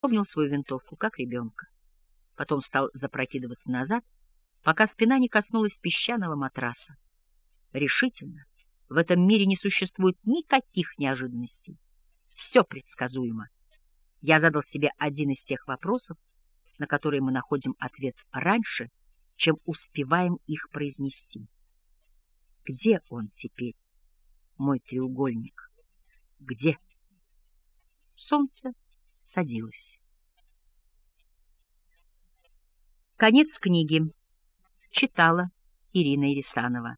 Помнил свою винтовку, как ребенка. Потом стал запрокидываться назад, пока спина не коснулась песчаного матраса. Решительно, в этом мире не существует никаких неожиданностей. Все предсказуемо. Я задал себе один из тех вопросов, на которые мы находим ответ раньше, чем успеваем их произнести. Где он теперь, мой треугольник? Где? Солнце садилось. Конец книги. Читала Ирина Ирисанова.